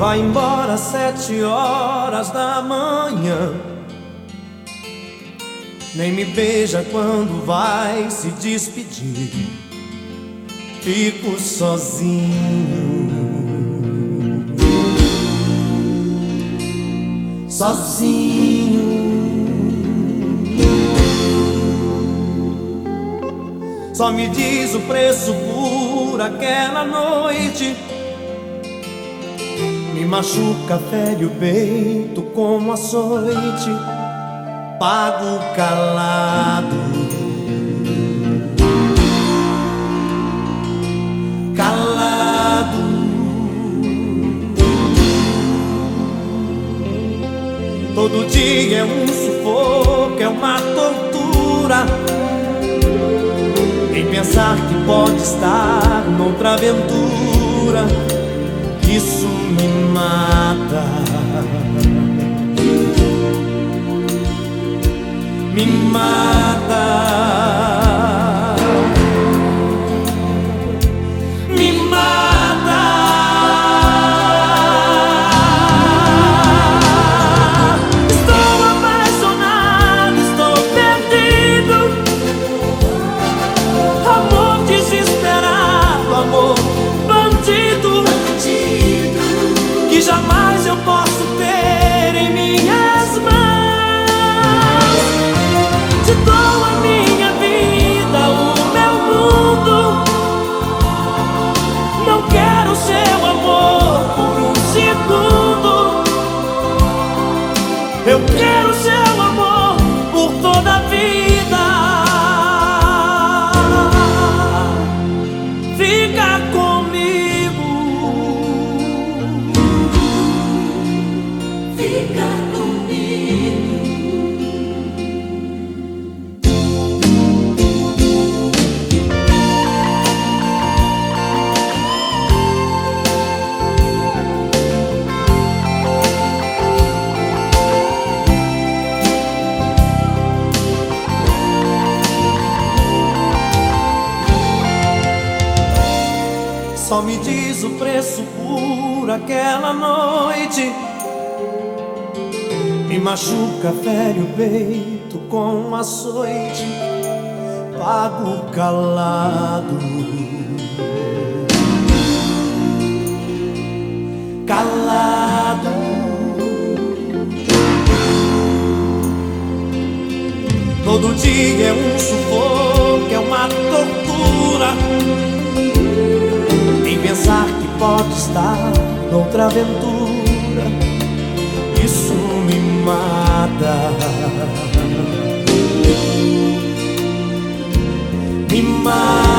vai embora às sete horas da manhã. Nem me beija quando vai se despedir. Fico sozinho. Sozinho. Só me diz o preço por aquela noite. Machuca, fere o peito como açoite. Pago calado. Calado. Todo dia é um sufoco, é uma tortura. Em pensar que pode estar noutra aventura, isso me mata. Me mata. Só me diz o preço por aquela noite. Me machuca, fere o peito com um açoite. Pago calado. Calado. Todo dia é um sufoco, é uma tortura pensar que pode estar noutra aventura. Isso me mata. Me mata.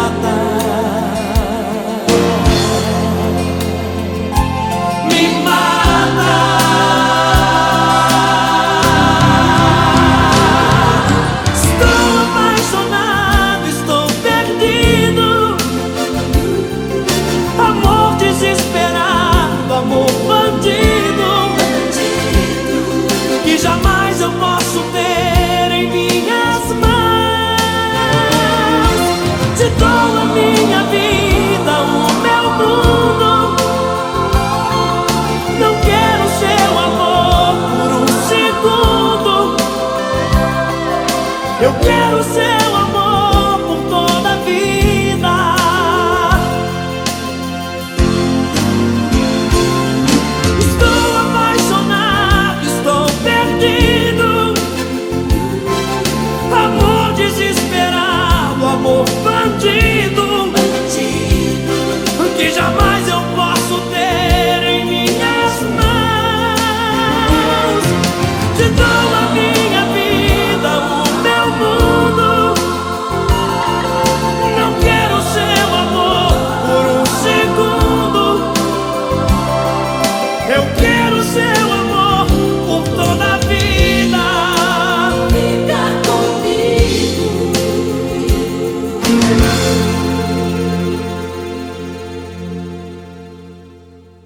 Te dou a minha vida, o meu mundo. Não quero seu amor por um segundo. Eu quero seu amor por toda a vida. Estou apaixonado, estou perdido. Amor desesperado, amor bandido.